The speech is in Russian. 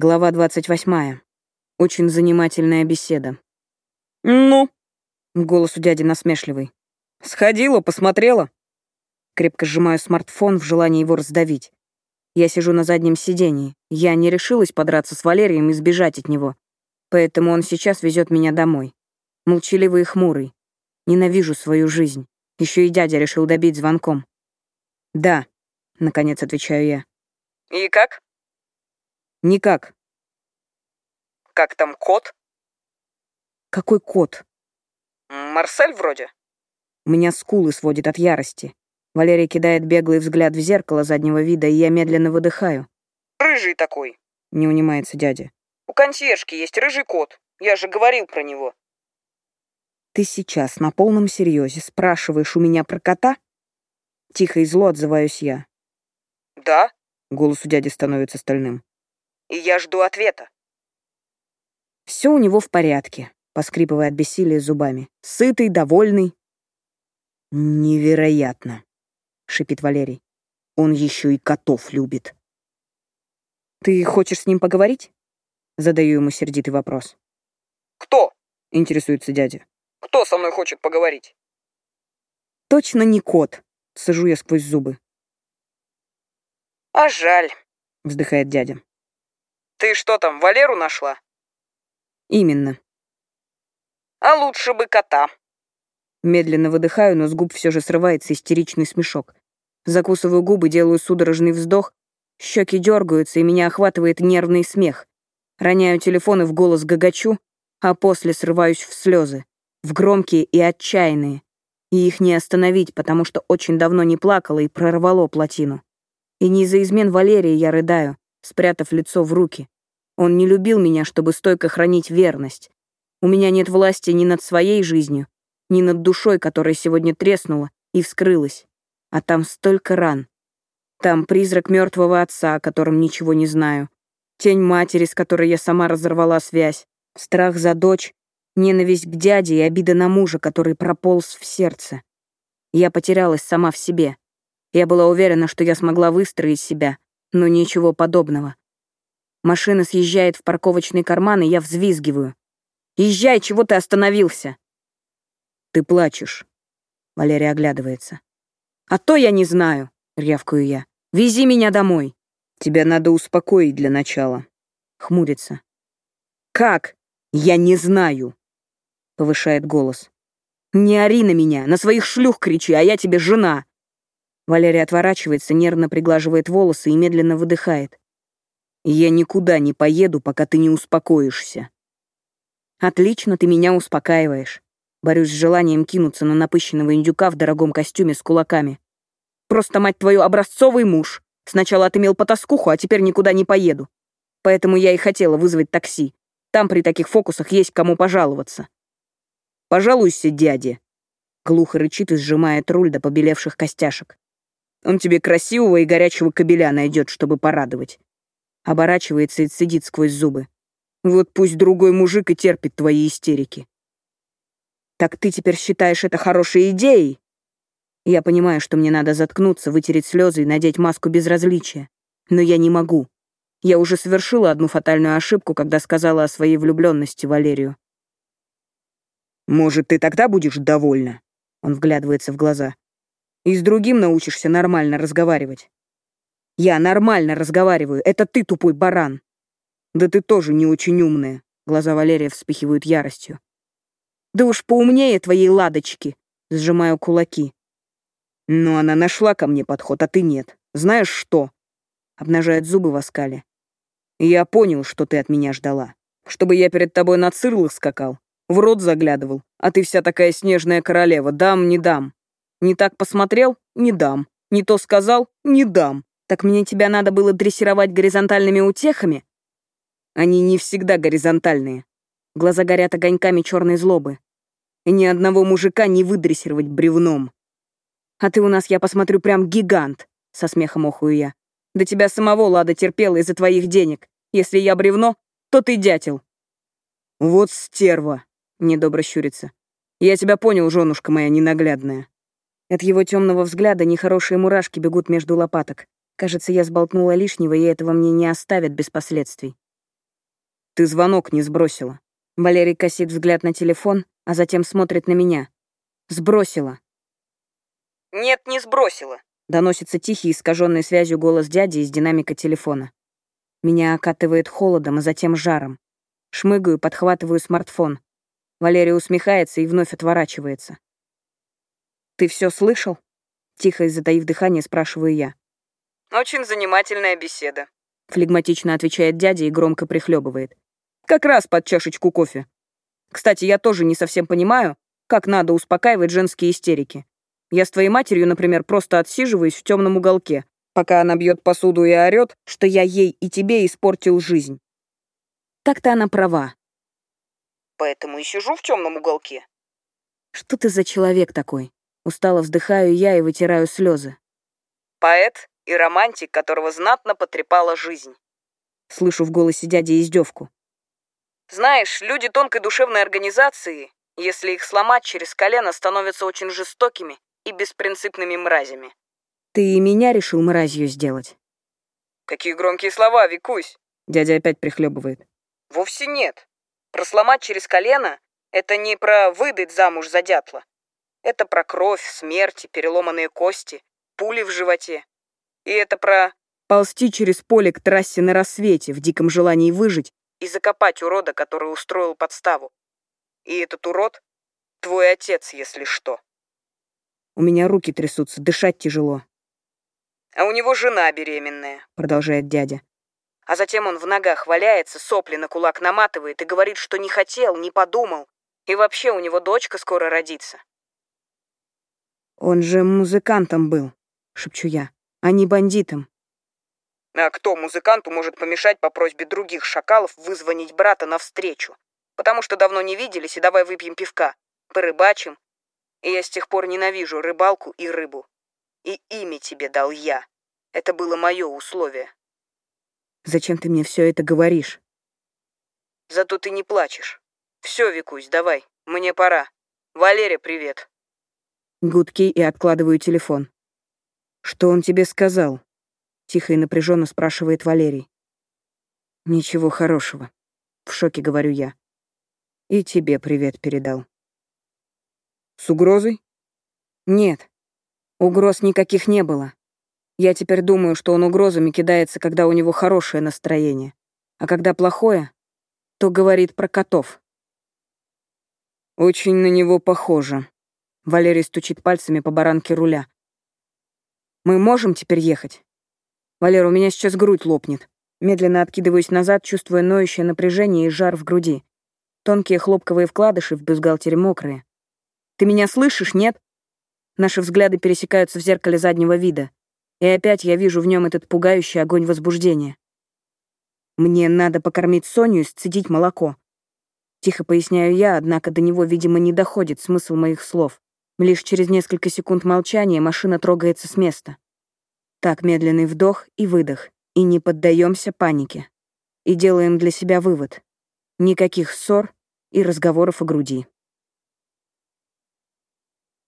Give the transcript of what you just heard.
Глава 28. Очень занимательная беседа. «Ну?» — голос у дяди насмешливый. «Сходила, посмотрела?» Крепко сжимаю смартфон в желании его раздавить. Я сижу на заднем сидении. Я не решилась подраться с Валерием и сбежать от него. Поэтому он сейчас везет меня домой. Молчаливый и хмурый. Ненавижу свою жизнь. Еще и дядя решил добить звонком. «Да», — наконец отвечаю я. «И как?» «Никак». «Как там кот?» «Какой кот?» «Марсель вроде». У меня скулы сводит от ярости. Валерий кидает беглый взгляд в зеркало заднего вида, и я медленно выдыхаю. «Рыжий такой», — не унимается дядя. «У консьержки есть рыжий кот. Я же говорил про него». «Ты сейчас на полном серьезе спрашиваешь у меня про кота?» Тихо и зло отзываюсь я. «Да?» — голос у дяди становится стальным. «И я жду ответа». Все у него в порядке, поскрипывая от бессилия зубами. Сытый, довольный. «Невероятно!» — шипит Валерий. «Он еще и котов любит». «Ты хочешь с ним поговорить?» Задаю ему сердитый вопрос. «Кто?» — интересуется дядя. «Кто со мной хочет поговорить?» «Точно не кот», — сажу я сквозь зубы. «А жаль», — вздыхает дядя. «Ты что там, Валеру нашла?» «Именно». «А лучше бы кота». Медленно выдыхаю, но с губ все же срывается истеричный смешок. Закусываю губы, делаю судорожный вздох, щеки дергаются, и меня охватывает нервный смех. Роняю телефон и в голос гагачу, а после срываюсь в слезы, в громкие и отчаянные. И их не остановить, потому что очень давно не плакала и прорвало плотину. И не из-за измен Валерии я рыдаю, спрятав лицо в руки. Он не любил меня, чтобы стойко хранить верность. У меня нет власти ни над своей жизнью, ни над душой, которая сегодня треснула и вскрылась. А там столько ран. Там призрак мертвого отца, о котором ничего не знаю. Тень матери, с которой я сама разорвала связь. Страх за дочь, ненависть к дяде и обида на мужа, который прополз в сердце. Я потерялась сама в себе. Я была уверена, что я смогла выстроить себя, но ничего подобного. Машина съезжает в парковочный карман, и я взвизгиваю. «Езжай, чего ты остановился?» «Ты плачешь», — Валерия оглядывается. «А то я не знаю», — рявкаю я. «Вези меня домой». «Тебя надо успокоить для начала», — хмурится. «Как? Я не знаю», — повышает голос. «Не ори на меня, на своих шлюх кричи, а я тебе жена». Валерия отворачивается, нервно приглаживает волосы и медленно выдыхает. «Я никуда не поеду, пока ты не успокоишься». «Отлично, ты меня успокаиваешь». Борюсь с желанием кинуться на напыщенного индюка в дорогом костюме с кулаками. «Просто, мать твою, образцовый муж. Сначала отымел потаскуху, а теперь никуда не поеду. Поэтому я и хотела вызвать такси. Там при таких фокусах есть кому пожаловаться». «Пожалуйся дяде», — глухо рычит и сжимает руль до побелевших костяшек. «Он тебе красивого и горячего кобеля найдет, чтобы порадовать». Оборачивается и цедит сквозь зубы. «Вот пусть другой мужик и терпит твои истерики». «Так ты теперь считаешь это хорошей идеей?» Я понимаю, что мне надо заткнуться, вытереть слезы и надеть маску безразличия. Но я не могу. Я уже совершила одну фатальную ошибку, когда сказала о своей влюбленности Валерию. «Может, ты тогда будешь довольна?» Он вглядывается в глаза. «И с другим научишься нормально разговаривать». «Я нормально разговариваю, это ты тупой баран». «Да ты тоже не очень умная», — глаза Валерия вспыхивают яростью. «Да уж поумнее твоей ладочки», — сжимаю кулаки. «Но она нашла ко мне подход, а ты нет. Знаешь что?» Обнажает зубы в оскале. «Я понял, что ты от меня ждала. Чтобы я перед тобой на цирлах скакал, в рот заглядывал, а ты вся такая снежная королева. Дам, не дам. Не так посмотрел? Не дам. Не то сказал? Не дам. Так мне тебя надо было дрессировать горизонтальными утехами? Они не всегда горизонтальные. Глаза горят огоньками черной злобы. И ни одного мужика не выдрессировать бревном. А ты у нас, я посмотрю, прям гигант, со смехом охую я. До тебя самого Лада терпела из-за твоих денег. Если я бревно, то ты дятел. Вот стерва, недобро щурится. Я тебя понял, женушка моя ненаглядная. От его темного взгляда нехорошие мурашки бегут между лопаток. Кажется, я сболтнула лишнего, и этого мне не оставят без последствий. Ты звонок не сбросила. Валерий косит взгляд на телефон, а затем смотрит на меня. Сбросила. Нет, не сбросила. Доносится тихий, искаженный связью голос дяди из динамика телефона. Меня окатывает холодом, а затем жаром. Шмыгаю, подхватываю смартфон. Валерий усмехается и вновь отворачивается. «Ты все слышал?» Тихо, затаив дыхание, спрашиваю я. «Очень занимательная беседа», — флегматично отвечает дядя и громко прихлебывает. «Как раз под чашечку кофе. Кстати, я тоже не совсем понимаю, как надо успокаивать женские истерики. Я с твоей матерью, например, просто отсиживаюсь в темном уголке, пока она бьет посуду и орет, что я ей и тебе испортил жизнь. Так-то она права. Поэтому и сижу в темном уголке. Что ты за человек такой? Устало вздыхаю я и вытираю слезы. Поэт и романтик, которого знатно потрепала жизнь. Слышу в голосе дяди издевку. Знаешь, люди тонкой душевной организации, если их сломать через колено, становятся очень жестокими и беспринципными мразями. Ты и меня решил мразью сделать. Какие громкие слова, Викусь. Дядя опять прихлебывает. Вовсе нет. Про сломать через колено — это не про выдать замуж за дятла. Это про кровь, смерть, переломанные кости, пули в животе. И это про... Ползти через поле к трассе на рассвете в диком желании выжить и закопать урода, который устроил подставу. И этот урод — твой отец, если что. У меня руки трясутся, дышать тяжело. А у него жена беременная, продолжает дядя. А затем он в ногах валяется, сопли на кулак наматывает и говорит, что не хотел, не подумал. И вообще у него дочка скоро родится. «Он же музыкантом был», — шепчу я, — «а не бандитом». А кто музыканту может помешать по просьбе других шакалов вызвонить брата навстречу? Потому что давно не виделись, и давай выпьем пивка, порыбачим. И я с тех пор ненавижу рыбалку и рыбу. И имя тебе дал я. Это было мое условие. Зачем ты мне все это говоришь? Зато ты не плачешь. Все, Викусь, давай, мне пора. Валере привет. Гудки и откладываю телефон. «Что он тебе сказал?» — тихо и напряженно спрашивает Валерий. «Ничего хорошего», — в шоке говорю я. «И тебе привет передал». «С угрозой?» «Нет, угроз никаких не было. Я теперь думаю, что он угрозами кидается, когда у него хорошее настроение, а когда плохое, то говорит про котов». «Очень на него похоже», Валерий стучит пальцами по баранке руля. «Мы можем теперь ехать?» «Валер, у меня сейчас грудь лопнет». Медленно откидываюсь назад, чувствуя ноющее напряжение и жар в груди. Тонкие хлопковые вкладыши в бюстгальтере мокрые. «Ты меня слышишь, нет?» Наши взгляды пересекаются в зеркале заднего вида. И опять я вижу в нем этот пугающий огонь возбуждения. Мне надо покормить Соню и сцедить молоко. Тихо поясняю я, однако до него, видимо, не доходит смысл моих слов. Лишь через несколько секунд молчания машина трогается с места. Так медленный вдох и выдох, и не поддаемся панике. И делаем для себя вывод. Никаких ссор и разговоров о груди.